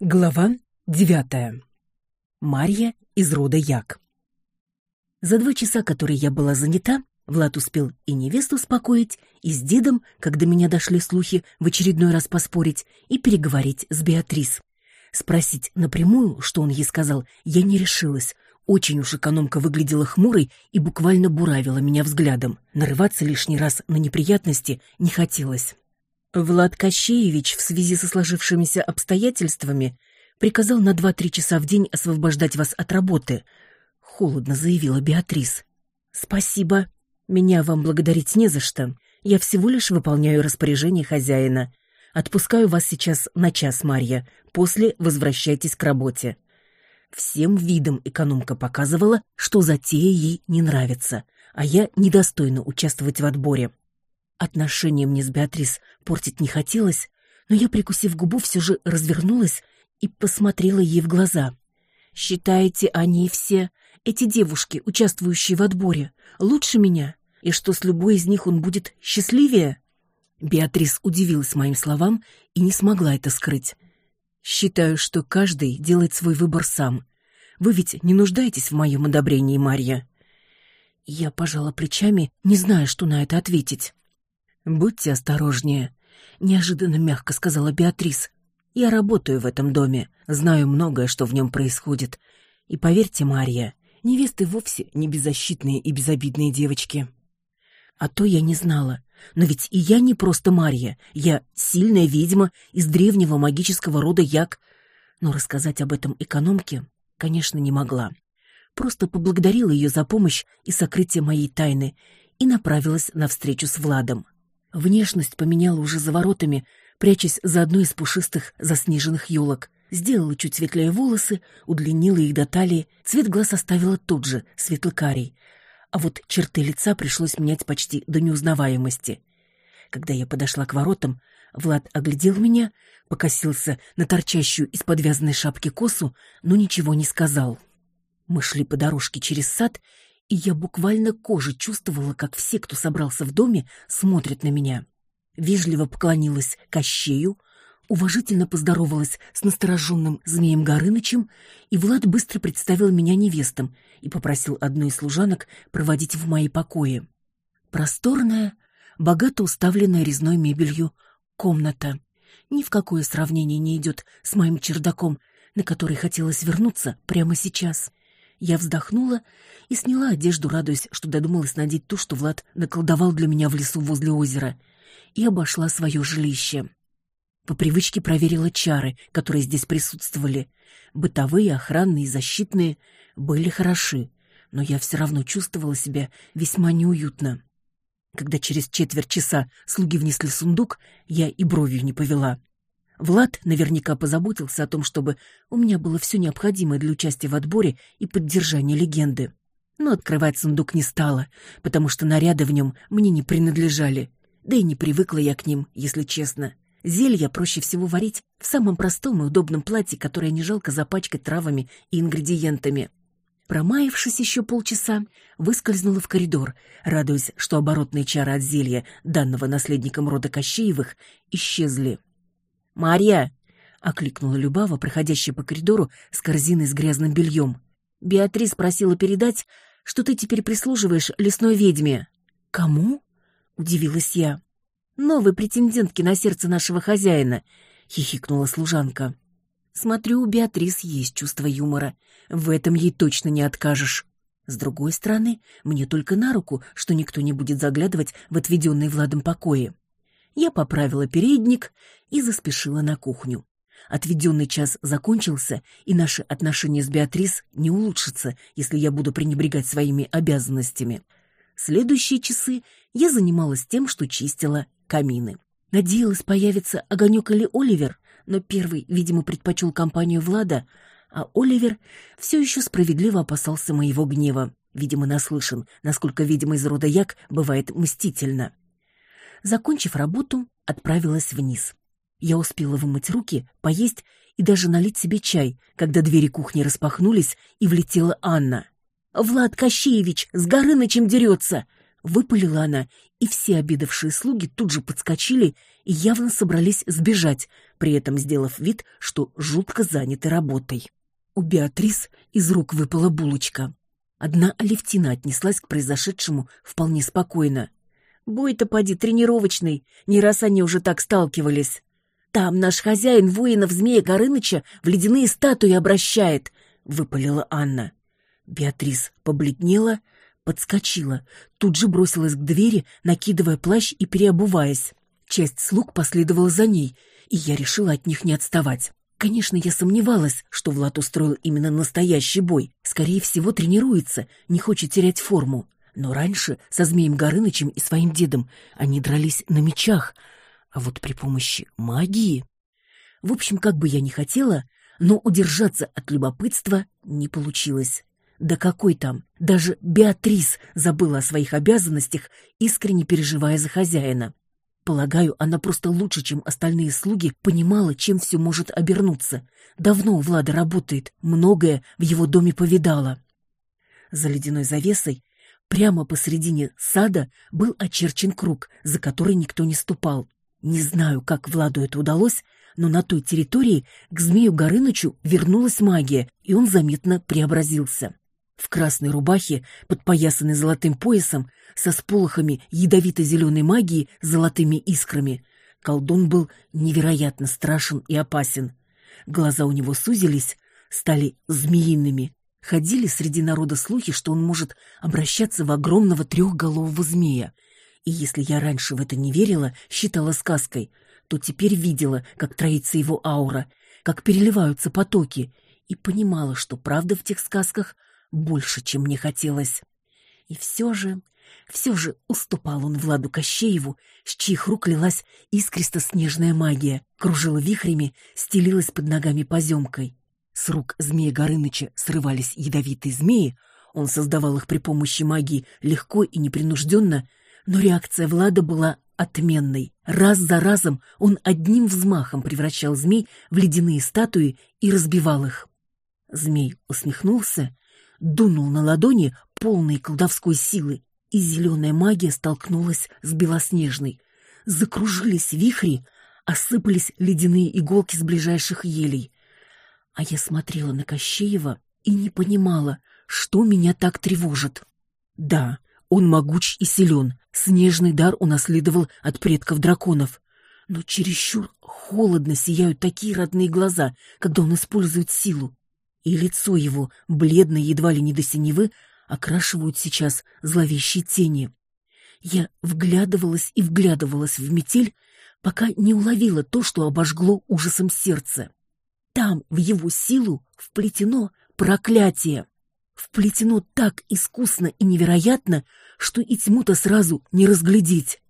Глава девятая. Марья из рода Як. За два часа, которые я была занята, Влад успел и невесту успокоить, и с дедом, когда меня дошли слухи, в очередной раз поспорить и переговорить с Беатрис. Спросить напрямую, что он ей сказал, я не решилась. Очень уж экономка выглядела хмурой и буквально буравила меня взглядом. Нарываться лишний раз на неприятности не хотелось. Влад Кощеевич в связи со сложившимися обстоятельствами приказал на два-три часа в день освобождать вас от работы, холодно заявила Беатрис. Спасибо. Меня вам благодарить не за что. Я всего лишь выполняю распоряжение хозяина. Отпускаю вас сейчас на час, Марья. После возвращайтесь к работе. Всем видом экономка показывала, что затея ей не нравится, а я недостойна участвовать в отборе. Отношения мне с Беатрис портить не хотелось, но я, прикусив губу, все же развернулась и посмотрела ей в глаза. «Считаете, они все, эти девушки, участвующие в отборе, лучше меня? И что с любой из них он будет счастливее?» Беатрис удивилась моим словам и не смогла это скрыть. «Считаю, что каждый делает свой выбор сам. Вы ведь не нуждаетесь в моем одобрении, Марья?» Я пожала плечами, не зная, что на это ответить. «Будьте осторожнее», — неожиданно мягко сказала Беатрис. «Я работаю в этом доме, знаю многое, что в нем происходит. И поверьте, Марья, невесты вовсе не беззащитные и безобидные девочки». А то я не знала. Но ведь и я не просто Марья. Я сильная ведьма из древнего магического рода Як. Но рассказать об этом экономке, конечно, не могла. Просто поблагодарила ее за помощь и сокрытие моей тайны и направилась на встречу с Владом. Внешность поменяла уже за воротами, прячась за одной из пушистых заснеженных елок. Сделала чуть светлее волосы, удлинила их до талии, цвет глаз оставила тот же, светло-карий. А вот черты лица пришлось менять почти до неузнаваемости. Когда я подошла к воротам, Влад оглядел меня, покосился на торчащую из подвязанной шапки косу, но ничего не сказал. Мы шли по дорожке через сад, и я буквально кожей чувствовала, как все, кто собрался в доме, смотрят на меня. Вежливо поклонилась Кощею, уважительно поздоровалась с настороженным змеем Горынычем, и Влад быстро представил меня невестам и попросил одну из служанок проводить в мои покои. Просторная, богато уставленная резной мебелью комната. Ни в какое сравнение не идет с моим чердаком, на который хотелось вернуться прямо сейчас. Я вздохнула и сняла одежду, радуясь, что додумалась надеть ту, что Влад наколдовал для меня в лесу возле озера, и обошла свое жилище. По привычке проверила чары, которые здесь присутствовали. Бытовые, охранные защитные были хороши, но я все равно чувствовала себя весьма неуютно. Когда через четверть часа слуги внесли сундук, я и бровью не повела. Влад наверняка позаботился о том, чтобы у меня было все необходимое для участия в отборе и поддержания легенды. Но открывать сундук не стала, потому что наряды в нем мне не принадлежали. Да и не привыкла я к ним, если честно. Зелья проще всего варить в самом простом и удобном платье, которое не жалко запачкать травами и ингредиентами. Промаявшись еще полчаса, выскользнула в коридор, радуясь, что оборотные чары от зелья, данного наследником рода Кощеевых, исчезли. «Марья!» — окликнула Любава, проходящая по коридору с корзиной с грязным бельем. «Беатрис просила передать, что ты теперь прислуживаешь лесной ведьме». «Кому?» — удивилась я. «Новой претендентке на сердце нашего хозяина», — хихикнула служанка. «Смотрю, у Беатрис есть чувство юмора. В этом ей точно не откажешь». С другой стороны, мне только на руку, что никто не будет заглядывать в отведенные Владом покои. Я поправила передник и заспешила на кухню. Отведенный час закончился, и наши отношения с Беатрис не улучшатся, если я буду пренебрегать своими обязанностями. Следующие часы я занималась тем, что чистила камины. Надеялась появиться огонек или Оливер, но первый, видимо, предпочел компанию Влада, а Оливер все еще справедливо опасался моего гнева. Видимо, наслышан, насколько, видимо, из рода Як бывает мстительно. Закончив работу, отправилась вниз. Я успела вымыть руки, поесть и даже налить себе чай, когда двери кухни распахнулись, и влетела Анна. «Влад Кощеевич с Горынычем дерется!» Выпалила она, и все обедавшие слуги тут же подскочили и явно собрались сбежать, при этом сделав вид, что жутко заняты работой. У Беатрис из рук выпала булочка. Одна Алевтина отнеслась к произошедшему вполне спокойно. «Бой-то поди тренировочный, не раз они уже так сталкивались. Там наш хозяин воинов Змея Горыныча в ледяные статуи обращает», — выпалила Анна. Беатрис побледнела, подскочила, тут же бросилась к двери, накидывая плащ и переобуваясь. Часть слуг последовала за ней, и я решила от них не отставать. Конечно, я сомневалась, что Влад устроил именно настоящий бой. Скорее всего, тренируется, не хочет терять форму. Но раньше со Змеем Горынычем и своим дедом они дрались на мечах, а вот при помощи магии... В общем, как бы я ни хотела, но удержаться от любопытства не получилось. Да какой там? Даже Беатрис забыла о своих обязанностях, искренне переживая за хозяина. Полагаю, она просто лучше, чем остальные слуги, понимала, чем все может обернуться. Давно у Влада работает, многое в его доме повидала. За ледяной завесой, прямо посредине сада, был очерчен круг, за который никто не ступал. Не знаю, как Владу это удалось, но на той территории к змею Горынычу вернулась магия, и он заметно преобразился в красной рубахе, подпоясанной золотым поясом, со сполохами ядовито-зеленой магии золотыми искрами. Колдун был невероятно страшен и опасен. Глаза у него сузились, стали змеиными. Ходили среди народа слухи, что он может обращаться в огромного трехголового змея. И если я раньше в это не верила, считала сказкой, то теперь видела, как троится его аура, как переливаются потоки, и понимала, что правда в тех сказках больше, чем мне хотелось. И все же, все же уступал он Владу Кощееву, с чьих рук лилась искристо-снежная магия, кружила вихрями, стелилась под ногами поземкой. С рук змея Горыныча срывались ядовитые змеи, он создавал их при помощи магии легко и непринужденно, но реакция Влада была отменной. Раз за разом он одним взмахом превращал змей в ледяные статуи и разбивал их. Змей усмехнулся дунул на ладони полной колдовской силы, и зеленая магия столкнулась с белоснежной. Закружились вихри, осыпались ледяные иголки с ближайших елей. А я смотрела на Кощеева и не понимала, что меня так тревожит. Да, он могуч и силен, снежный дар унаследовал от предков драконов. Но чересчур холодно сияют такие родные глаза, когда он использует силу и лицо его, бледное едва ли не до синевы, окрашивают сейчас зловещие тени. Я вглядывалась и вглядывалась в метель, пока не уловила то, что обожгло ужасом сердце. Там, в его силу, вплетено проклятие. Вплетено так искусно и невероятно, что и тьму-то сразу не разглядеть.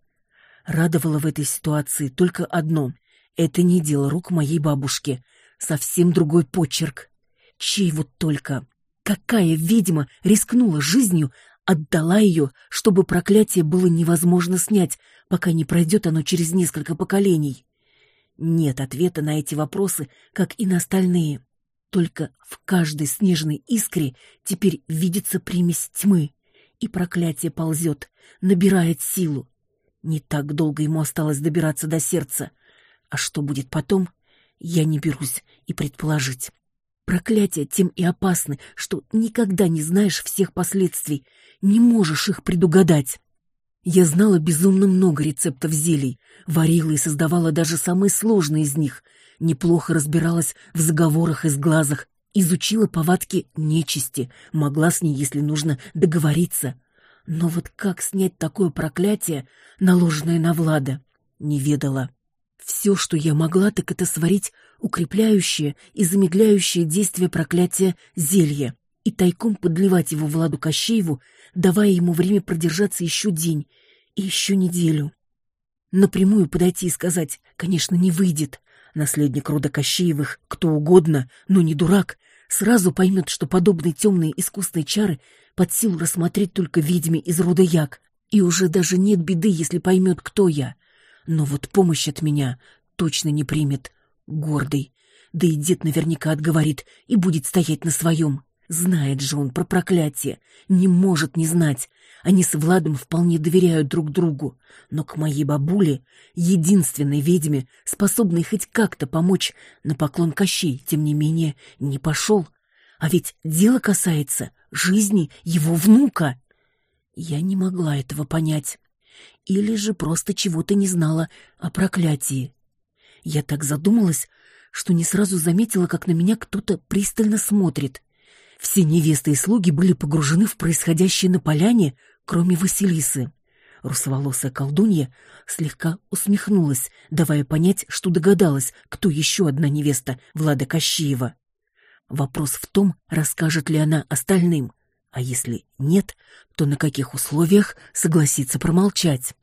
Радовало в этой ситуации только одно — это не дело рук моей бабушки, совсем другой почерк. Чей вот только? Какая ведьма рискнула жизнью, отдала ее, чтобы проклятие было невозможно снять, пока не пройдет оно через несколько поколений? Нет ответа на эти вопросы, как и на остальные. Только в каждой снежной искре теперь видится примесь тьмы, и проклятие ползет, набирает силу. Не так долго ему осталось добираться до сердца. А что будет потом, я не берусь и предположить. Проклятия тем и опасны, что никогда не знаешь всех последствий, не можешь их предугадать. Я знала безумно много рецептов зелий, варила и создавала даже самые сложные из них, неплохо разбиралась в заговорах и сглазах, изучила повадки нечисти, могла с ней, если нужно, договориться. Но вот как снять такое проклятие, наложенное на Влада, не ведала. Все, что я могла, так это сварить укрепляющее и замедляющее действие проклятия зелье и тайком подливать его Владу Кощееву, давая ему время продержаться еще день и еще неделю. Напрямую подойти и сказать, конечно, не выйдет. Наследник рода Кощеевых, кто угодно, но не дурак, сразу поймет, что подобные темные искусные чары под силу рассмотреть только ведьме из рода Як, и уже даже нет беды, если поймет, кто я. Но вот помощь от меня точно не примет. Гордый. Да и дед наверняка отговорит и будет стоять на своем. Знает же он про проклятие. Не может не знать. Они с Владом вполне доверяют друг другу, но к моей бабуле, единственной ведьме, способной хоть как-то помочь, на поклон Кощей, тем не менее, не пошел. А ведь дело касается жизни его внука. Я не могла этого понять. Или же просто чего-то не знала о проклятии. Я так задумалась, что не сразу заметила, как на меня кто-то пристально смотрит. Все невесты и слуги были погружены в происходящее на поляне, кроме Василисы. Русоволосая колдунья слегка усмехнулась, давая понять, что догадалась, кто еще одна невеста Влада Кощеева. Вопрос в том, расскажет ли она остальным, а если нет, то на каких условиях согласится промолчать.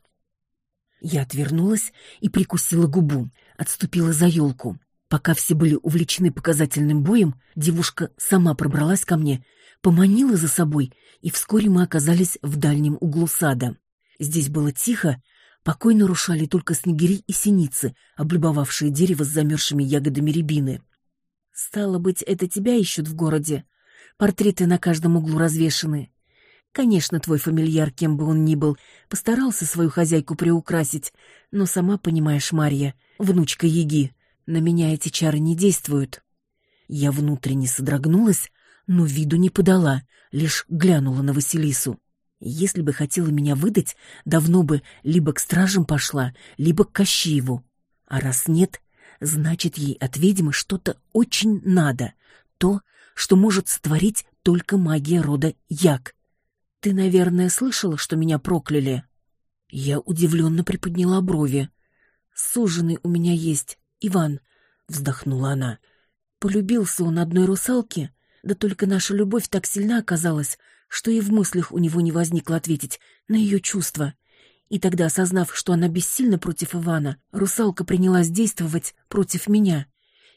Я отвернулась и прикусила губу, отступила за елку. Пока все были увлечены показательным боем, девушка сама пробралась ко мне, поманила за собой, и вскоре мы оказались в дальнем углу сада. Здесь было тихо, покой нарушали только снегири и синицы, облюбовавшие дерево с замерзшими ягодами рябины. «Стало быть, это тебя ищут в городе? Портреты на каждом углу развешаны. Конечно, твой фамильяр, кем бы он ни был, постарался свою хозяйку приукрасить, но сама понимаешь, Марья, внучка Еги, на меня эти чары не действуют. Я внутренне содрогнулась, но виду не подала, лишь глянула на Василису. Если бы хотела меня выдать, давно бы либо к стражам пошла, либо к Кощееву. А раз нет, значит, ей от ведьмы что-то очень надо. То, что может сотворить только магия рода Як. Ты, наверное, слышала, что меня прокляли? Я удивленно приподняла брови. Суженый у меня есть, Иван, вздохнула она. Полюбился он одной русалке, да только наша любовь так сильна оказалась, что и в мыслях у него не возникло ответить на ее чувства. И тогда, осознав, что она бессильна против Ивана, русалка принялась действовать против меня.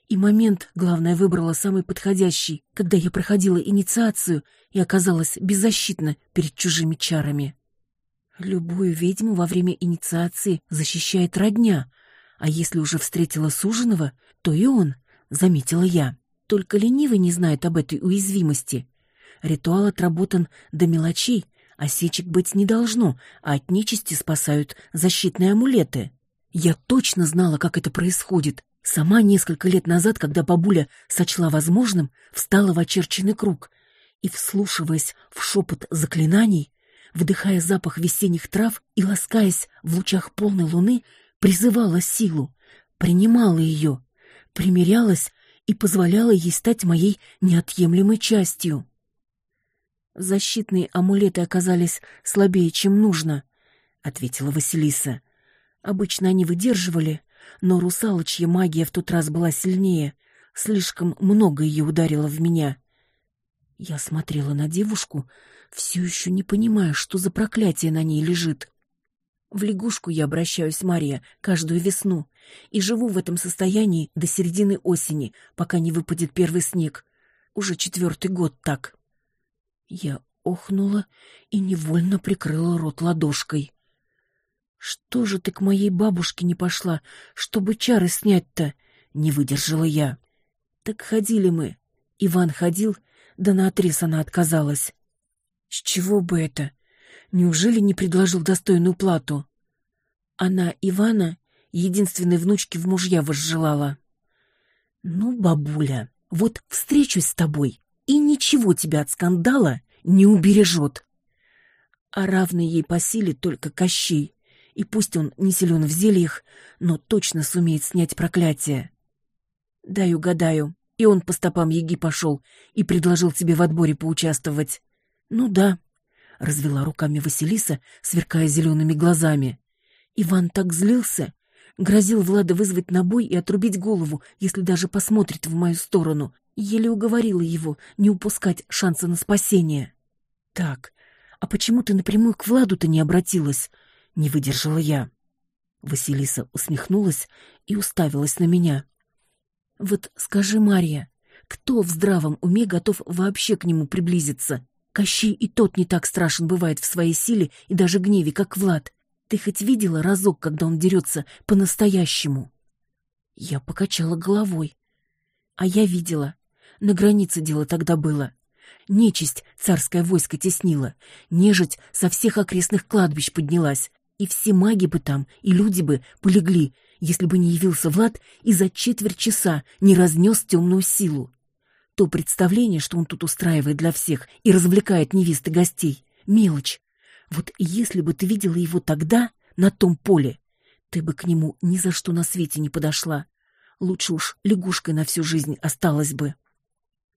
И момент, главное, выбрала самый подходящий, когда я проходила инициацию и оказалась беззащитна перед чужими чарами. Любую ведьму во время инициации защищает родня, а если уже встретила суженого, то и он, заметила я. Только ленивый не знает об этой уязвимости. Ритуал отработан до мелочей, осечек быть не должно, а от нечисти спасают защитные амулеты. Я точно знала, как это происходит. Сама несколько лет назад, когда бабуля сочла возможным, встала в очерченный круг и, вслушиваясь в шепот заклинаний, вдыхая запах весенних трав и ласкаясь в лучах полной луны, призывала силу, принимала ее, примирялась и позволяла ей стать моей неотъемлемой частью. Защитные амулеты оказались слабее, чем нужно, ответила Василиса. Обычно они выдерживали, но русалочья магия в тот раз была сильнее, слишком много ее ударило в меня. Я смотрела на девушку, все еще не понимая, что за проклятие на ней лежит. В лягушку я обращаюсь, Мария, каждую весну, и живу в этом состоянии до середины осени, пока не выпадет первый снег. Уже четвертый год так. Я охнула и невольно прикрыла рот ладошкой. Что же ты к моей бабушке не пошла, чтобы чары снять-то? Не выдержала я. Так ходили мы. Иван ходил, да наотрез она отказалась. С чего бы это? Неужели не предложил достойную плату? Она Ивана, единственной внучки в мужья возжелала. Ну, бабуля, вот встречусь с тобой, и ничего тебя от скандала не убережет. А равный ей по силе только Кощей, и пусть он не силен в зельях, но точно сумеет снять проклятие. Дай угадаю, и он по стопам Еги пошел и предложил тебе в отборе поучаствовать. Ну да, — развела руками Василиса, сверкая зелеными глазами. Иван так злился, грозил Влада вызвать на бой и отрубить голову, если даже посмотрит в мою сторону. Еле уговорила его не упускать шанса на спасение. «Так, а почему ты напрямую к Владу-то не обратилась?» — не выдержала я. Василиса усмехнулась и уставилась на меня. «Вот скажи, Марья, кто в здравом уме готов вообще к нему приблизиться? Кощей и тот не так страшен бывает в своей силе и даже гневе, как Влад. Ты хоть видела разок, когда он дерется по-настоящему?» Я покачала головой. А я видела. На границе дело тогда было. Нечисть царское войско теснила, нежить со всех окрестных кладбищ поднялась, и все маги бы там, и люди бы полегли, если бы не явился Влад и за четверть часа не разнес темную силу. То представление, что он тут устраивает для всех и развлекает невесты гостей, мелочь. Вот если бы ты видела его тогда, на том поле, ты бы к нему ни за что на свете не подошла. Лучше уж лягушкой на всю жизнь осталась бы.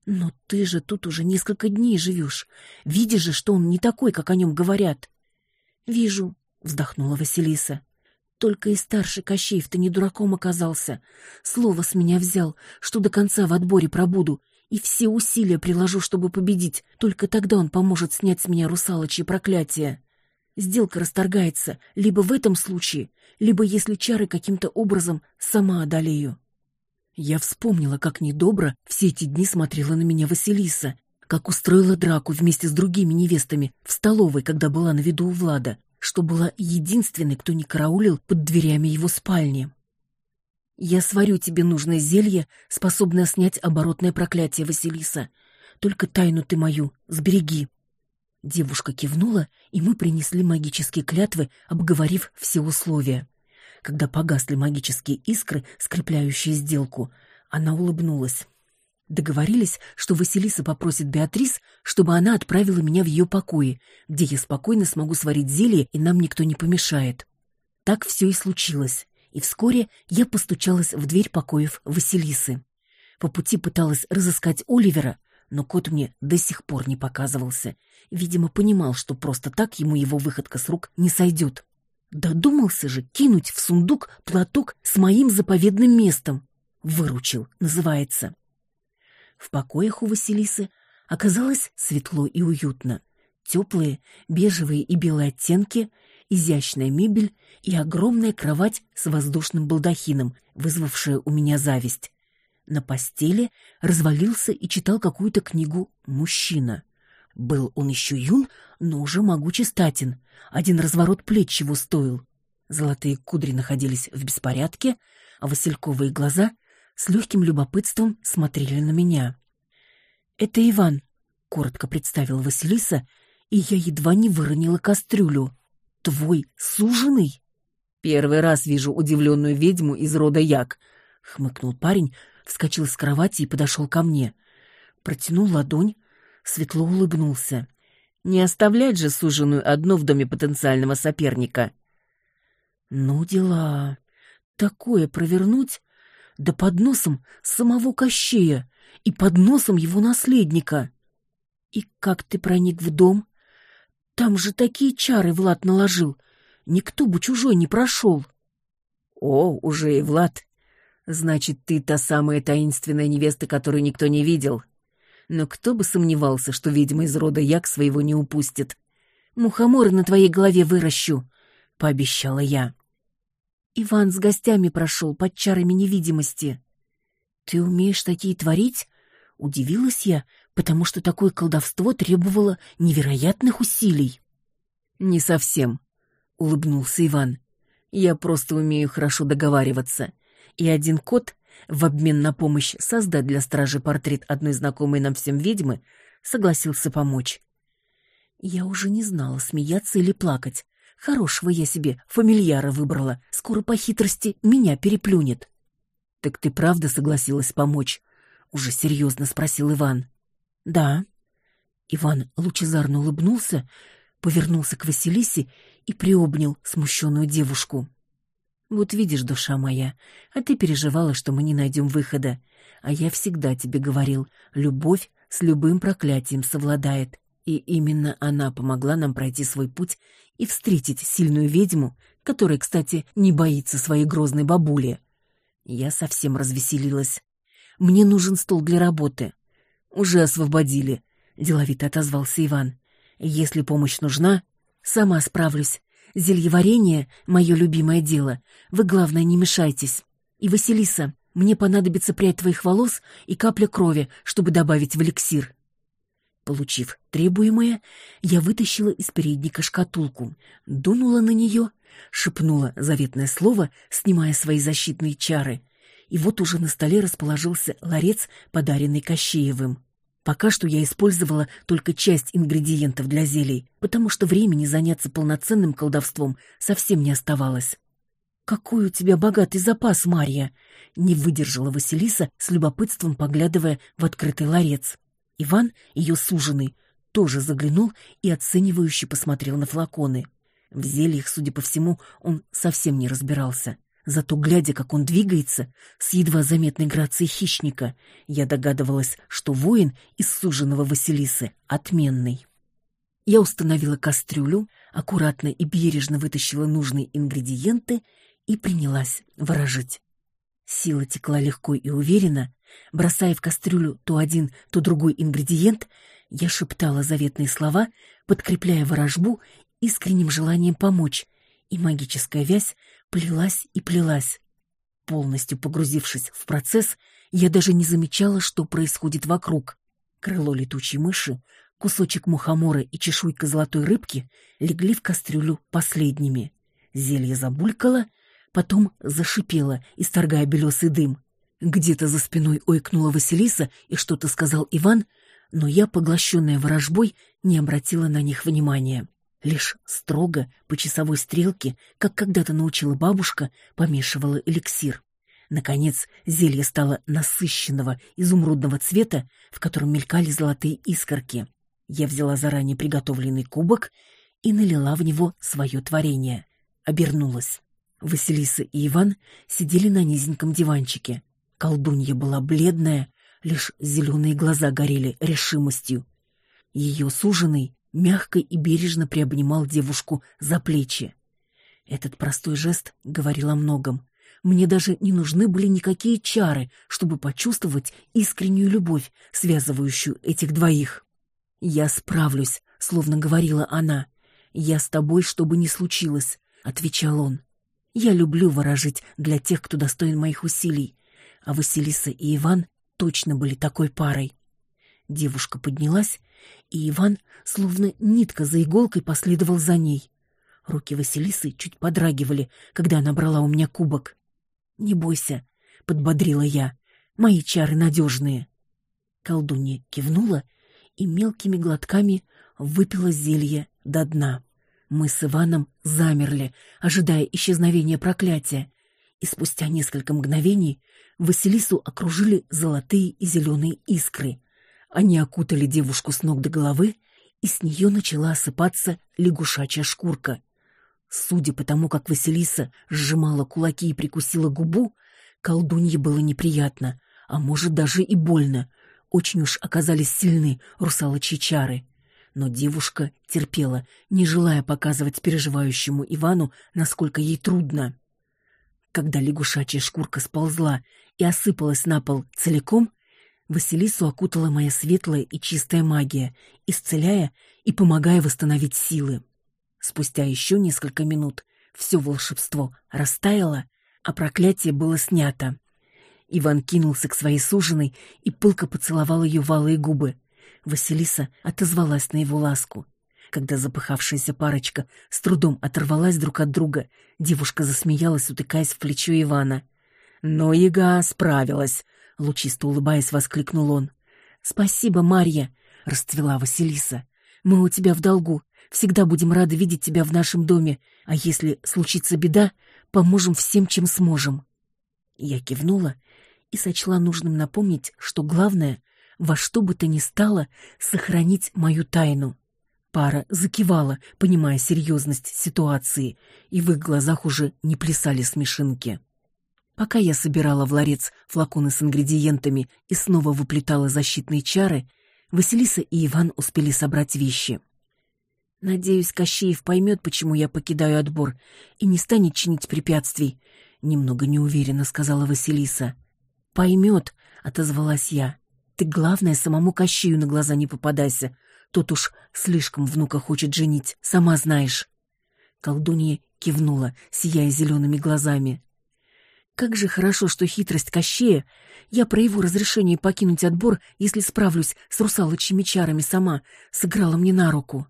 Но ты же тут уже несколько дней живешь. Видишь же, что он не такой, как о нем говорят. Вижу, вздохнула Василиса. Только и старший Кощеев-то не дураком оказался. Слово с меня взял, что до конца в отборе пробуду, и все усилия приложу, чтобы победить. Только тогда он поможет снять с меня русалочье проклятие. Сделка расторгается либо в этом случае, либо если чары каким-то образом сама одолею. Я вспомнила, как недобро все эти дни смотрела на меня Василиса, как устроила драку вместе с другими невестами в столовой, когда была на виду у Влада, что была единственной, кто не караулил под дверями его спальни. «Я сварю тебе нужное зелье, способное снять оборотное проклятие, Василиса. Только тайну ты мою сбереги». Девушка кивнула, и мы принесли магические клятвы, обговорив все условия. Когда погасли магические искры, скрепляющие сделку, она улыбнулась. Договорились, что Василиса попросит Беатрис, чтобы она отправила меня в ее покои, где я спокойно смогу сварить зелье, и нам никто не помешает. Так все и случилось, и вскоре я постучалась в дверь покоев Василисы. По пути пыталась разыскать Оливера, но кот мне до сих пор не показывался. Видимо, понимал, что просто так ему его выходка с рук не сойдет. Додумался же кинуть в сундук платок с моим заповедным местом. Выручил, называется. В покоях у Василисы оказалось светло и уютно. Теплые бежевые и белые оттенки, изящная мебель и огромная кровать с воздушным балдахином, вызвавшая у меня зависть. На постели развалился и читал какую-то книгу мужчина. Был он еще юн, но уже могучий статен. Один разворот плеч его стоил. Золотые кудри находились в беспорядке, а васильковые глаза с легким любопытством смотрели на меня. «Это Иван», — коротко представил Василиса, и я едва не выронила кастрюлю. «Твой суженый?» «Первый раз вижу удивленную ведьму из рода Як», — хмыкнул парень, вскочил с кровати и подошел ко мне. Протянул ладонь, светло улыбнулся. Не оставлять же суженую одну в доме потенциального соперника. Ну, дела. Такое провернуть, да под носом самого Кощея и под носом его наследника. И как ты проник в дом? Там же такие чары Влад наложил. Никто бы чужой не прошел. О, уже и Влад. Значит, ты та самая таинственная невеста, которую никто не видел. Но кто бы сомневался, что ведьма из рода Як своего не упустит. «Мухоморы на твоей голове выращу», — пообещала я. Иван с гостями прошел под чарами невидимости. «Ты умеешь такие творить?» — удивилась я, потому что такое колдовство требовало невероятных усилий. «Не совсем», — улыбнулся Иван. «Я просто умею хорошо договариваться. И один кот в обмен на помощь создать для стражи портрет одной знакомой нам всем ведьмы, согласился помочь. Я уже не знала, смеяться или плакать. Хорошего я себе фамильяра выбрала. Скоро по хитрости меня переплюнет. Так ты правда согласилась помочь? Уже серьезно спросил Иван. Да. Иван лучезарно улыбнулся, повернулся к Василисе и приобнял смущенную девушку. Вот видишь, душа моя, а ты переживала, что мы не найдем выхода. А я всегда тебе говорил, любовь с любым проклятием совладает. И именно она помогла нам пройти свой путь и встретить сильную ведьму, которая, кстати, не боится своей грозной бабули. Я совсем развеселилась. Мне нужен стол для работы. Уже освободили, деловито отозвался Иван. Если помощь нужна, сама справлюсь. Зельеварение — мое любимое дело. Вы, главное, не мешайтесь. И, Василиса, мне понадобится прядь твоих волос и капля крови, чтобы добавить в эликсир». Получив требуемое, я вытащила из передника шкатулку, дунула на нее, шепнула заветное слово, снимая свои защитные чары. И вот уже на столе расположился ларец, подаренный Кощеевым. Пока что я использовала только часть ингредиентов для зелий, потому что времени заняться полноценным колдовством совсем не оставалось. «Какой у тебя богатый запас, Марья!» — не выдержала Василиса, с любопытством поглядывая в открытый ларец. Иван, ее суженый, тоже заглянул и оценивающе посмотрел на флаконы. В зельях, судя по всему, он совсем не разбирался. Зато, глядя, как он двигается, с едва заметной грацией хищника, я догадывалась, что воин из суженого Василисы отменный. Я установила кастрюлю, аккуратно и бережно вытащила нужные ингредиенты и принялась ворожить. Сила текла легко и уверенно. Бросая в кастрюлю то один, то другой ингредиент, я шептала заветные слова, подкрепляя ворожбу искренним желанием помочь, и магическая вязь плелась и плелась. Полностью погрузившись в процесс, я даже не замечала, что происходит вокруг. Крыло летучей мыши, кусочек мухомора и чешуйка золотой рыбки легли в кастрюлю последними. Зелье забулькало, потом зашипело, исторгая белесый дым. Где-то за спиной ойкнула Василиса, и что-то сказал Иван, но я, поглощенная ворожбой, не обратила на них внимания. Лишь строго, по часовой стрелке, как когда-то научила бабушка, помешивала эликсир. Наконец, зелье стало насыщенного, изумрудного цвета, в котором мелькали золотые искорки. Я взяла заранее приготовленный кубок и налила в него свое творение. Обернулась. Василиса и Иван сидели на низеньком диванчике. Колдунья была бледная, лишь зеленые глаза горели решимостью. Ее суженый мягко и бережно приобнимал девушку за плечи. Этот простой жест говорил о многом. Мне даже не нужны были никакие чары, чтобы почувствовать искреннюю любовь, связывающую этих двоих. «Я справлюсь», — словно говорила она. «Я с тобой, что бы ни случилось», — отвечал он. «Я люблю ворожить для тех, кто достоин моих усилий, а Василиса и Иван точно были такой парой». Девушка поднялась и Иван, словно нитка за иголкой, последовал за ней. Руки Василисы чуть подрагивали, когда она брала у меня кубок. «Не бойся», — подбодрила я, — «мои чары надежные». Колдунья кивнула и мелкими глотками выпила зелье до дна. Мы с Иваном замерли, ожидая исчезновения проклятия, и спустя несколько мгновений Василису окружили золотые и зеленые искры — они окутали девушку с ног до головы, и с нее начала осыпаться лягушачья шкурка. Судя по тому, как Василиса сжимала кулаки и прикусила губу, колдунье было неприятно, а может даже и больно. Очень уж оказались сильны русалочьи чары. Но девушка терпела, не желая показывать переживающему Ивану, насколько ей трудно. Когда лягушачья шкурка сползла и осыпалась на пол целиком, Василису окутала моя светлая и чистая магия, исцеляя и помогая восстановить силы. Спустя еще несколько минут все волшебство растаяло, а проклятие было снято. Иван кинулся к своей суженой и пылко поцеловал ее валые губы. Василиса отозвалась на его ласку. Когда запыхавшаяся парочка с трудом оторвалась друг от друга, девушка засмеялась, утыкаясь в плечо Ивана. «Но яга справилась», лучисто улыбаясь, воскликнул он. Спасибо, Марья, расцвела Василиса. Мы у тебя в долгу. Всегда будем рады видеть тебя в нашем доме, а если случится беда, поможем всем, чем сможем. Я кивнула и сочла нужным напомнить, что главное во что бы то ни стало сохранить мою тайну. Пара закивала, понимая серьезность ситуации, и в их глазах уже не плясали смешинки. Пока я собирала в ларец флаконы с ингредиентами и снова выплетала защитные чары, Василиса и Иван успели собрать вещи. Надеюсь, Кощеев поймет, почему я покидаю отбор, и не станет чинить препятствий, немного неуверенно сказала Василиса. Поймет, отозвалась я. Ты главное самому Кощею на глаза не попадайся. Тот уж слишком внука хочет женить, сама знаешь. Колдунья кивнула, сияя зелеными глазами. Как же хорошо, что хитрость Кощея, я про его разрешение покинуть отбор, если справлюсь с русалочьими чарами сама, сыграла мне на руку.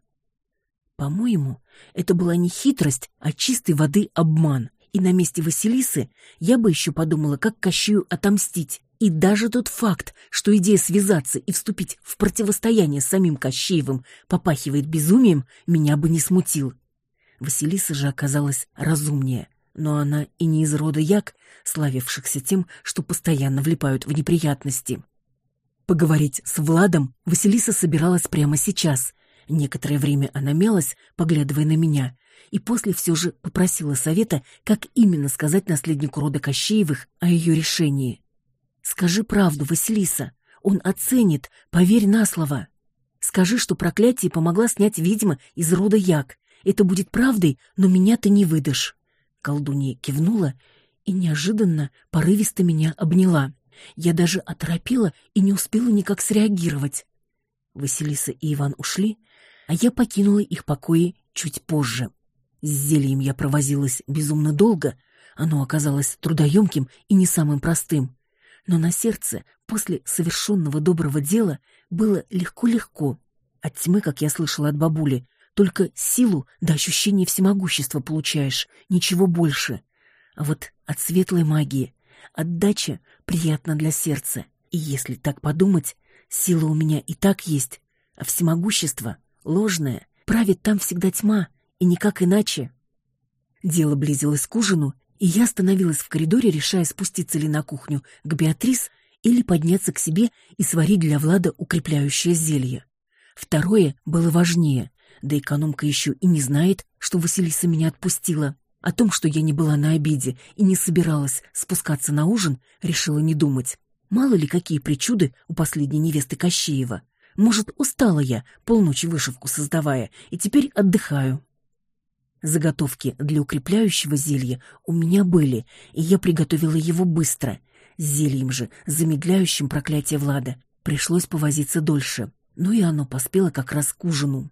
По-моему, это была не хитрость, а чистой воды обман. И на месте Василисы я бы еще подумала, как Кощею отомстить. И даже тот факт, что идея связаться и вступить в противостояние с самим Кощеевым попахивает безумием, меня бы не смутил. Василиса же оказалась разумнее, но она и не из рода як, славившихся тем, что постоянно влипают в неприятности. Поговорить с Владом Василиса собиралась прямо сейчас. Некоторое время она мялась, поглядывая на меня, и после все же попросила совета, как именно сказать наследнику рода Кощеевых о ее решении. «Скажи правду, Василиса, он оценит, поверь на слово. Скажи, что проклятие помогла снять ведьма из рода Як, это будет правдой, но меня ты не выдашь. Колдунья кивнула и неожиданно порывисто меня обняла. Я даже оторопела и не успела никак среагировать. Василиса и Иван ушли, а я покинула их покои чуть позже. С зельем я провозилась безумно долго, оно оказалось трудоемким и не самым простым. Но на сердце после совершенного доброго дела было легко-легко. От тьмы, как я слышала от бабули, только силу да ощущение всемогущества получаешь, ничего больше. А вот от светлой магии отдача приятна для сердца. И если так подумать, сила у меня и так есть, а всемогущество ложное, правит там всегда тьма, и никак иначе. Дело близилось к ужину, и я остановилась в коридоре, решая спуститься ли на кухню к Беатрис или подняться к себе и сварить для Влада укрепляющее зелье. Второе было важнее, да экономка еще и не знает, что Василиса меня отпустила. О том, что я не была на обеде и не собиралась спускаться на ужин, решила не думать. Мало ли какие причуды у последней невесты Кощеева. Может, устала я, полночи вышивку создавая, и теперь отдыхаю. Заготовки для укрепляющего зелья у меня были, и я приготовила его быстро. С зельем же, замедляющим проклятие Влада, пришлось повозиться дольше. Но и оно поспело как раз к ужину.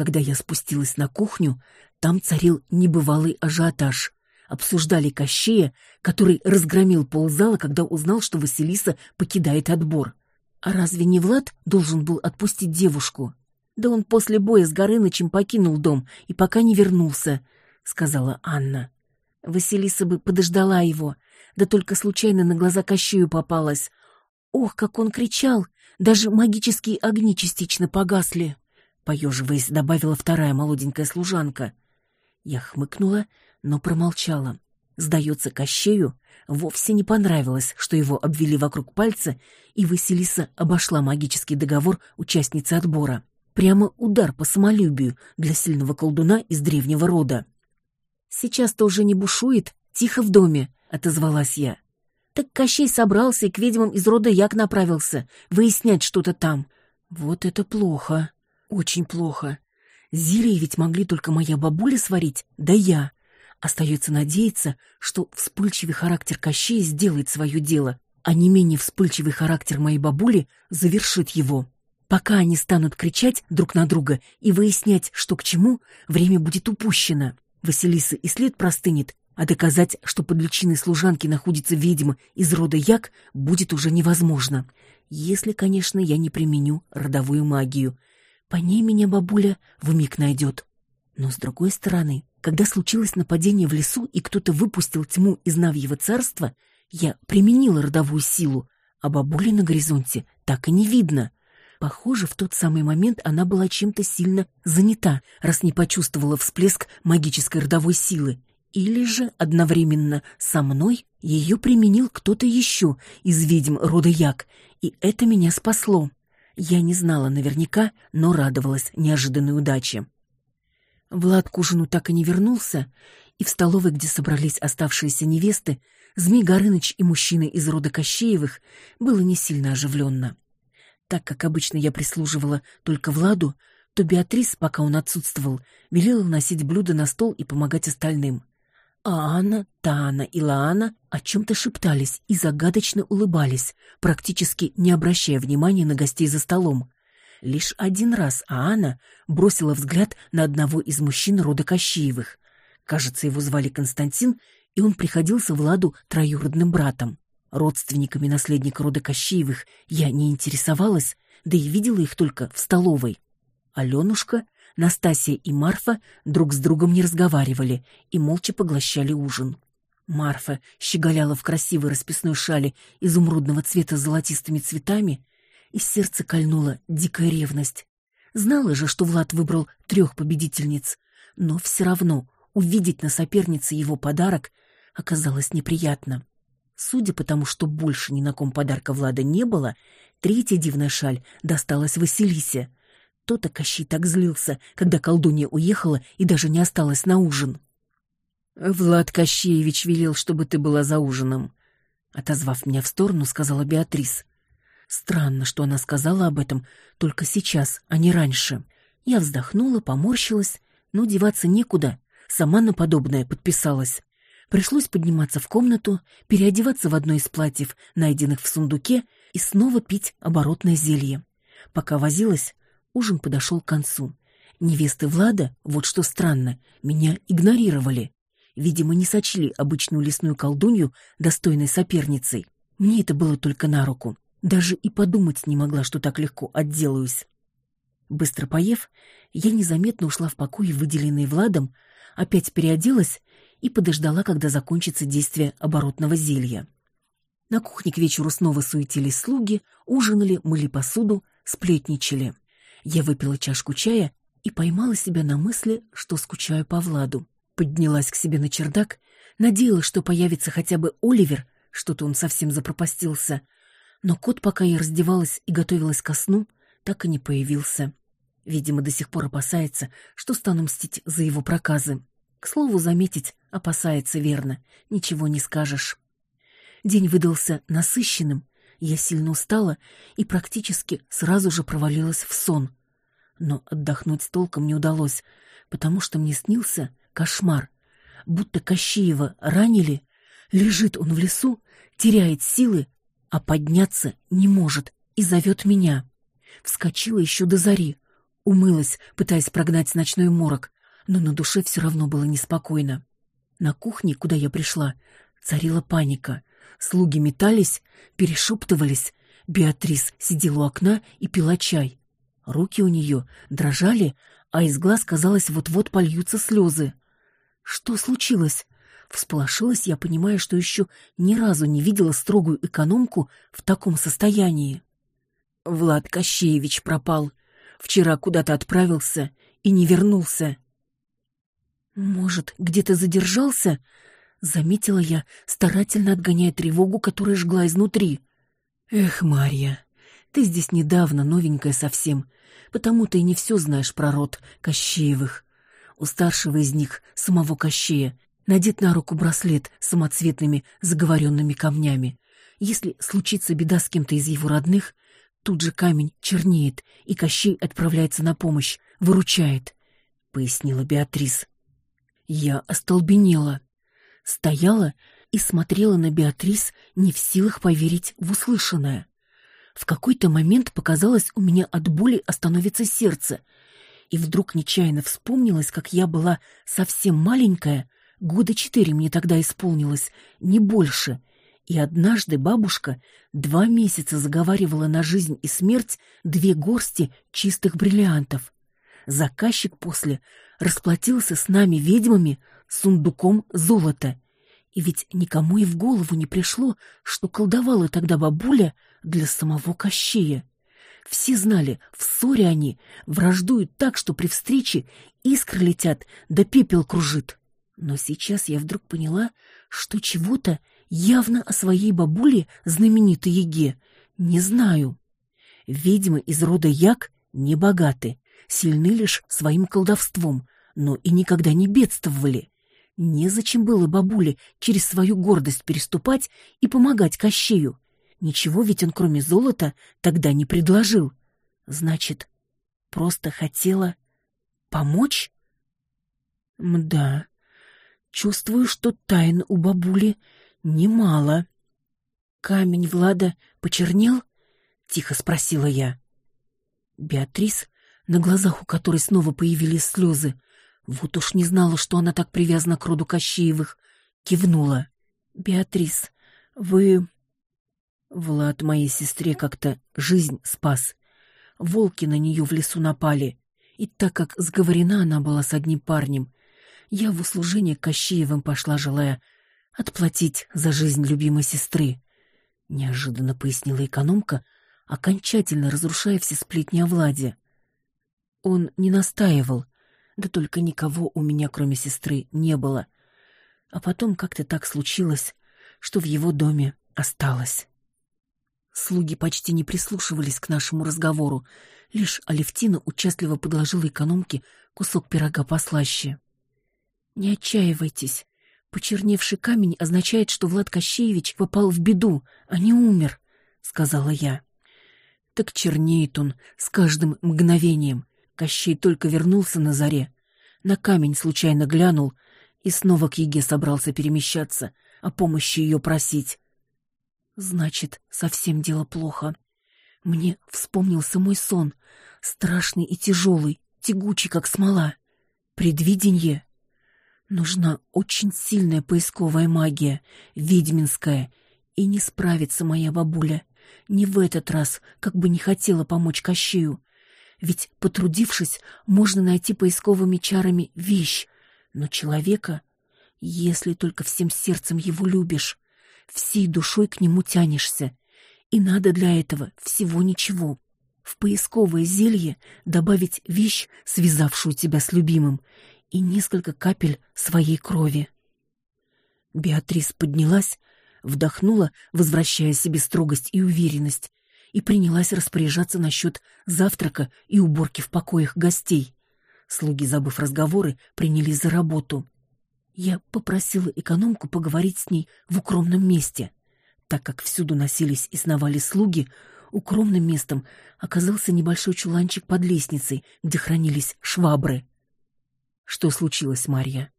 Когда я спустилась на кухню, там царил небывалый ажиотаж. Обсуждали Кощея, который разгромил ползала, когда узнал, что Василиса покидает отбор. А разве не Влад должен был отпустить девушку? Да он после боя с Горынычем покинул дом и пока не вернулся, — сказала Анна. Василиса бы подождала его, да только случайно на глаза Кощею попалась. Ох, как он кричал! Даже магические огни частично погасли поеживаясь, добавила вторая молоденькая служанка. Я хмыкнула, но промолчала. Сдается Кощею, вовсе не понравилось, что его обвели вокруг пальца, и Василиса обошла магический договор участницы отбора. Прямо удар по самолюбию для сильного колдуна из древнего рода. «Сейчас-то уже не бушует, тихо в доме», — отозвалась я. «Так Кощей собрался и к ведьмам из рода Як направился, выяснять что-то там. Вот это плохо». Очень плохо. Зелье ведь могли только моя бабуля сварить, да я. Остается надеяться, что вспыльчивый характер Кощея сделает свое дело, а не менее вспыльчивый характер моей бабули завершит его. Пока они станут кричать друг на друга и выяснять, что к чему, время будет упущено. Василиса и след простынет, а доказать, что под личиной служанки находится ведьма из рода Як, будет уже невозможно. Если, конечно, я не применю родовую магию — по ней меня бабуля вмиг найдет. Но с другой стороны, когда случилось нападение в лесу и кто-то выпустил тьму из Навьего царства, я применила родовую силу, а бабули на горизонте так и не видно. Похоже, в тот самый момент она была чем-то сильно занята, раз не почувствовала всплеск магической родовой силы. Или же одновременно со мной ее применил кто-то еще из ведьм рода Як, и это меня спасло. Я не знала наверняка, но радовалась неожиданной удаче. Влад к ужину так и не вернулся, и в столовой, где собрались оставшиеся невесты, Змей Горыныч и мужчины из рода Кощеевых было не сильно оживленно. Так как обычно я прислуживала только Владу, то Беатрис, пока он отсутствовал, велела носить блюда на стол и помогать остальным. А Анна, Тана и Лаана о чем-то шептались и загадочно улыбались, практически не обращая внимания на гостей за столом. Лишь один раз Аана бросила взгляд на одного из мужчин рода Кощеевых. Кажется, его звали Константин, и он приходился Владу троюродным братом. Родственниками наследника рода Кощеевых я не интересовалась, да и видела их только в столовой. Аленушка Настасья и Марфа друг с другом не разговаривали и молча поглощали ужин. Марфа щеголяла в красивой расписной шале изумрудного цвета с золотистыми цветами, и сердце кольнула дикая ревность. Знала же, что Влад выбрал трех победительниц, но все равно увидеть на сопернице его подарок оказалось неприятно. Судя по тому, что больше ни на ком подарка Влада не было, третья дивная шаль досталась Василисе. То-то Кощей так злился, когда колдунья уехала и даже не осталась на ужин. «Влад Кощеевич велел, чтобы ты была за ужином», — отозвав меня в сторону, сказала Беатрис. Странно, что она сказала об этом только сейчас, а не раньше. Я вздохнула, поморщилась, но деваться некуда. Сама на подобное подписалась. Пришлось подниматься в комнату, переодеваться в одно из платьев, найденных в сундуке, и снова пить оборотное зелье. Пока возилась, ужин подошел к концу. Невесты Влада, вот что странно, меня игнорировали. Видимо, не сочли обычную лесную колдунью достойной соперницей. Мне это было только на руку. Даже и подумать не могла, что так легко отделаюсь. Быстро поев, я незаметно ушла в покой, выделенный Владом, опять переоделась и подождала, когда закончится действие оборотного зелья. На кухне к вечеру снова суетились слуги, ужинали, мыли посуду, сплетничали. Я выпила чашку чая и поймала себя на мысли, что скучаю по Владу. Поднялась к себе на чердак, надеялась, что появится хотя бы Оливер, что-то он совсем запропастился — но кот, пока я раздевалась и готовилась ко сну, так и не появился. Видимо, до сих пор опасается, что стану мстить за его проказы. К слову, заметить, опасается верно, ничего не скажешь. День выдался насыщенным, я сильно устала и практически сразу же провалилась в сон. Но отдохнуть толком не удалось, потому что мне снился кошмар. Будто Кощеева ранили, лежит он в лесу, теряет силы, а подняться не может и зовет меня. Вскочила еще до зари, умылась, пытаясь прогнать ночной морок, но на душе все равно было неспокойно. На кухне, куда я пришла, царила паника. Слуги метались, перешептывались. Беатрис сидела у окна и пила чай. Руки у нее дрожали, а из глаз, казалось, вот-вот польются слезы. Что случилось? Всполошилась я, понимая, что еще ни разу не видела строгую экономку в таком состоянии. Влад Кощеевич пропал. Вчера куда-то отправился и не вернулся. Может, где-то задержался? Заметила я, старательно отгоняя тревогу, которая жгла изнутри. Эх, Марья, ты здесь недавно, новенькая совсем, потому ты и не все знаешь про род Кощеевых. У старшего из них, самого Кощея, надет на руку браслет с самоцветными заговоренными камнями. Если случится беда с кем-то из его родных, тут же камень чернеет, и Кощей отправляется на помощь, выручает, — пояснила Беатрис. Я остолбенела, стояла и смотрела на Беатрис, не в силах поверить в услышанное. В какой-то момент показалось, у меня от боли остановится сердце, и вдруг нечаянно вспомнилось, как я была совсем маленькая, Года четыре мне тогда исполнилось, не больше. И однажды бабушка два месяца заговаривала на жизнь и смерть две горсти чистых бриллиантов. Заказчик после расплатился с нами ведьмами сундуком золота. И ведь никому и в голову не пришло, что колдовала тогда бабуля для самого Кощея. Все знали, в ссоре они враждуют так, что при встрече искры летят, да пепел кружит. Но сейчас я вдруг поняла, что чего-то явно о своей бабуле знаменитой Еге не знаю. Ведьмы из рода Як не богаты, сильны лишь своим колдовством, но и никогда не бедствовали. Незачем было бабуле через свою гордость переступать и помогать Кощею. Ничего ведь он, кроме золота, тогда не предложил. Значит, просто хотела помочь? Мда, Чувствую, что тайн у бабули немало. Камень Влада почернел? Тихо спросила я. Беатрис, на глазах у которой снова появились слезы, вот уж не знала, что она так привязана к роду Кощеевых, кивнула. «Беатрис, вы...» Влад моей сестре как-то жизнь спас. Волки на нее в лесу напали, и так как сговорена она была с одним парнем, я в услужение Кощеевым пошла, желая отплатить за жизнь любимой сестры, неожиданно пояснила экономка, окончательно разрушая все сплетни о Владе. Он не настаивал, да только никого у меня, кроме сестры, не было. А потом как-то так случилось, что в его доме осталось. Слуги почти не прислушивались к нашему разговору, лишь Алевтина участливо подложила экономке кусок пирога послаще. «Не отчаивайтесь. Почерневший камень означает, что Влад Кощеевич попал в беду, а не умер», — сказала я. Так чернеет он с каждым мгновением. Кощей только вернулся на заре. На камень случайно глянул и снова к Еге собрался перемещаться, о помощи ее просить. Значит, совсем дело плохо. Мне вспомнился мой сон, страшный и тяжелый, тягучий, как смола. Предвиденье. Нужна очень сильная поисковая магия, ведьминская, и не справится моя бабуля. Не в этот раз, как бы не хотела помочь Кощею. Ведь, потрудившись, можно найти поисковыми чарами вещь, но человека, если только всем сердцем его любишь, всей душой к нему тянешься. И надо для этого всего ничего. В поисковое зелье добавить вещь, связавшую тебя с любимым, и несколько капель своей крови. Беатрис поднялась, вдохнула, возвращая себе строгость и уверенность, и принялась распоряжаться насчет завтрака и уборки в покоях гостей. Слуги, забыв разговоры, принялись за работу. Я попросила экономку поговорить с ней в укромном месте. Так как всюду носились и сновали слуги, укромным местом оказался небольшой чуланчик под лестницей, где хранились швабры. Что случилось, Марья?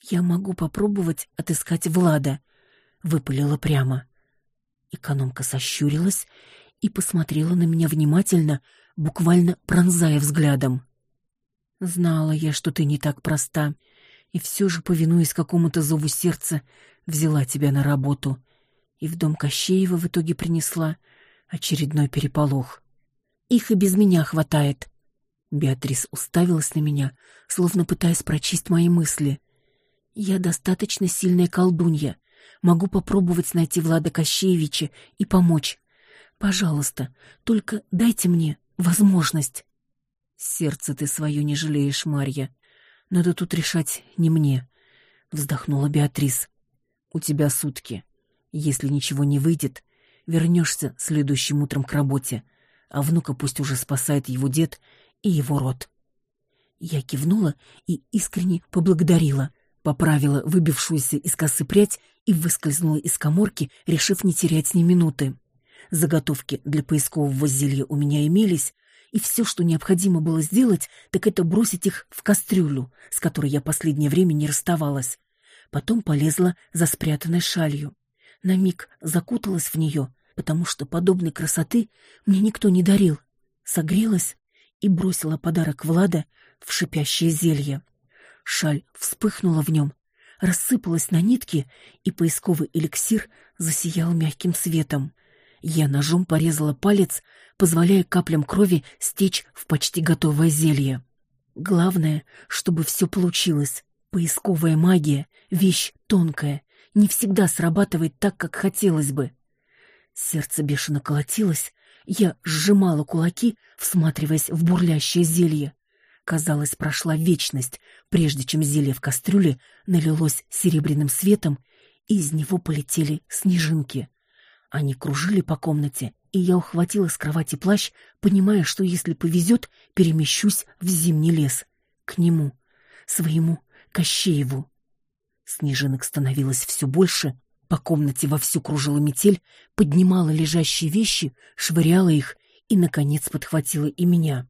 Я могу попробовать отыскать Влада, выпалила прямо. Экономка сощурилась и посмотрела на меня внимательно, буквально пронзая взглядом. Знала я, что ты не так проста, и все же, повинуясь какому-то зову сердца, взяла тебя на работу и в дом Кощеева в итоге принесла очередной переполох. Их и без меня хватает. Беатрис уставилась на меня, словно пытаясь прочесть мои мысли. Я достаточно сильная колдунья, могу попробовать найти Влада Кощеевича и помочь. Пожалуйста, только дайте мне возможность. Сердце ты свое не жалеешь, Марья. Надо тут решать не мне, вздохнула Беатрис. У тебя сутки. Если ничего не выйдет, вернешься следующим утром к работе, а внука пусть уже спасает его дед и его род. Я кивнула и искренне поблагодарила, поправила выбившуюся из косы прядь и выскользнула из каморки, решив не терять ни минуты. Заготовки для поискового зелья у меня имелись, и все, что необходимо было сделать, так это бросить их в кастрюлю, с которой я последнее время не расставалась. Потом полезла за спрятанной шалью. На миг закуталась в нее, потому что подобной красоты мне никто не дарил. Согрелась и бросила подарок Влада в шипящее зелье. Шаль вспыхнула в нем, рассыпалась на нитки, и поисковый эликсир засиял мягким светом. Я ножом порезала палец, позволяя каплям крови стечь в почти готовое зелье. Главное, чтобы все получилось. Поисковая магия — вещь тонкая, не всегда срабатывает так, как хотелось бы. Сердце бешено колотилось, я сжимала кулаки, всматриваясь в бурлящее зелье. Казалось, прошла вечность, прежде чем зелье в кастрюле налилось серебряным светом, и из него полетели снежинки. Они кружили по комнате, и я ухватила с кровати плащ, понимая, что если повезет, перемещусь в зимний лес. К нему, своему Кощееву. Снежинок становилось все больше, по комнате вовсю кружила метель, поднимала лежащие вещи, швыряла их и, наконец, подхватила и меня.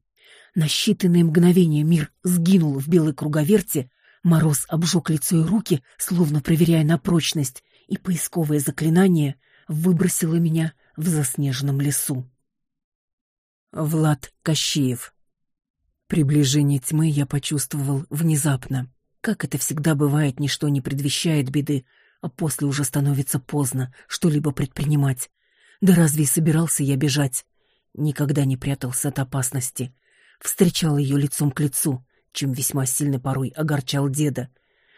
На считанные мгновения мир сгинул в белой круговерте, мороз обжег лицо и руки, словно проверяя на прочность, и поисковое заклинание выбросило меня в заснеженном лесу. Влад Кощеев Приближение тьмы я почувствовал внезапно. Как это всегда бывает, ничто не предвещает беды, а после уже становится поздно что-либо предпринимать. Да разве и собирался я бежать? Никогда не прятался от опасности. Встречал ее лицом к лицу, чем весьма сильно порой огорчал деда.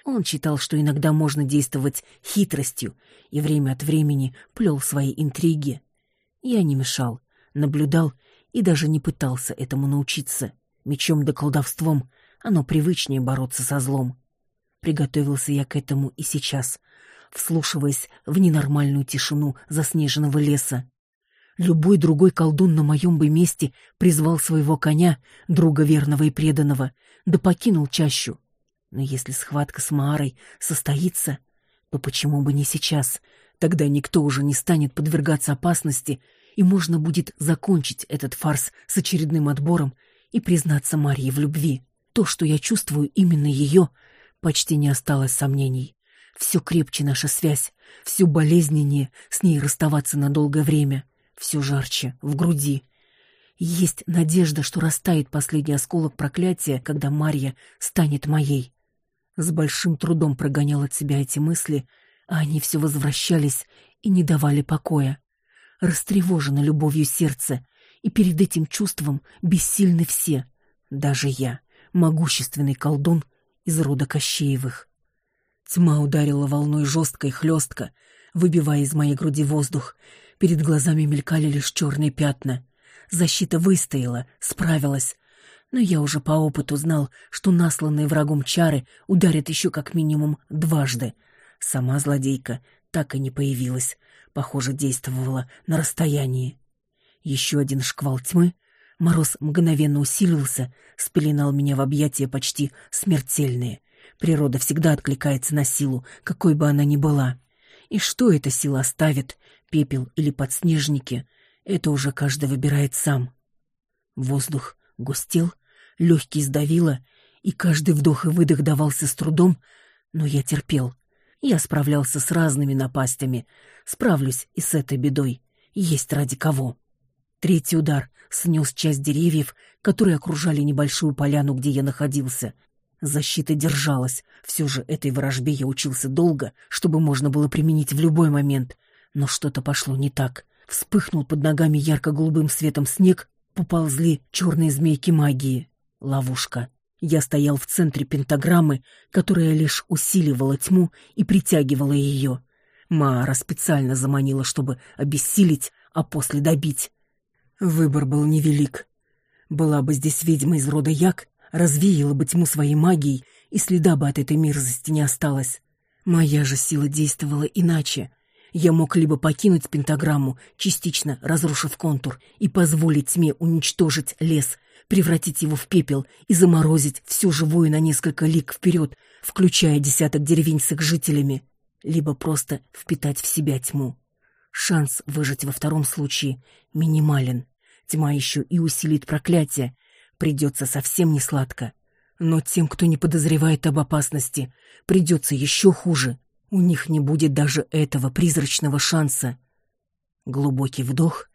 Он считал, что иногда можно действовать хитростью, и время от времени плел свои интриги. Я не мешал, наблюдал и даже не пытался этому научиться. Мечом да колдовством оно привычнее бороться со злом. Приготовился я к этому и сейчас, вслушиваясь в ненормальную тишину заснеженного леса. Любой другой колдун на моем бы месте призвал своего коня, друга верного и преданного, да покинул чащу. Но если схватка с Маарой состоится, то почему бы не сейчас? Тогда никто уже не станет подвергаться опасности, и можно будет закончить этот фарс с очередным отбором и признаться Марье в любви. То, что я чувствую именно ее, почти не осталось сомнений. Все крепче наша связь, все болезненнее с ней расставаться на долгое время, все жарче в груди. Есть надежда, что растает последний осколок проклятия, когда Марья станет моей. С большим трудом прогонял от себя эти мысли, а они все возвращались и не давали покоя. Растревожено любовью сердце, и перед этим чувством бессильны все, даже я, могущественный колдун из рода Кощеевых. Тьма ударила волной жестко и хлестко, выбивая из моей груди воздух. Перед глазами мелькали лишь черные пятна. Защита выстояла, справилась. Но я уже по опыту знал, что насланные врагом чары ударят еще как минимум дважды. Сама злодейка так и не появилась. Похоже, действовала на расстоянии. Еще один шквал тьмы. Мороз мгновенно усилился, спеленал меня в объятия почти смертельные. Природа всегда откликается на силу, какой бы она ни была. И что эта сила оставит, пепел или подснежники, это уже каждый выбирает сам. Воздух густел, легкий сдавило, и каждый вдох и выдох давался с трудом, но я терпел. Я справлялся с разными напастями, справлюсь и с этой бедой. Есть ради кого. Третий удар снес часть деревьев, которые окружали небольшую поляну, где я находился. Защита держалась. Все же этой ворожбе я учился долго, чтобы можно было применить в любой момент. Но что-то пошло не так. Вспыхнул под ногами ярко-голубым светом снег, поползли черные змейки магии. Ловушка. Я стоял в центре пентаграммы, которая лишь усиливала тьму и притягивала ее. Маара специально заманила, чтобы обессилить, а после добить. Выбор был невелик. Была бы здесь ведьма из рода Як, развеяла бы тьму своей магией, и следа бы от этой мерзости не осталось. Моя же сила действовала иначе. Я мог либо покинуть пентаграмму, частично разрушив контур, и позволить тьме уничтожить лес, превратить его в пепел и заморозить все живое на несколько лик вперед, включая десяток деревень с их жителями, либо просто впитать в себя тьму. Шанс выжить во втором случае минимален. Тьма еще и усилит проклятие. Придется совсем не сладко. Но тем, кто не подозревает об опасности, придется еще хуже. У них не будет даже этого призрачного шанса. Глубокий вдох,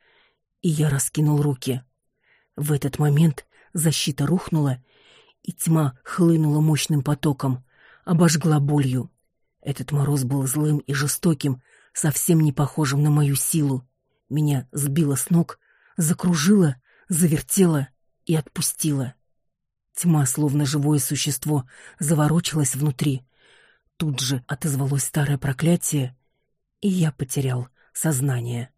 и я раскинул руки. В этот момент защита рухнула, и тьма хлынула мощным потоком, обожгла болью. Этот мороз был злым и жестоким, совсем не похожим на мою силу. Меня сбило с ног, закружило, завертело и отпустило. Тьма, словно живое существо, заворочилась внутри. Тут же отозвалось старое проклятие, и я потерял сознание.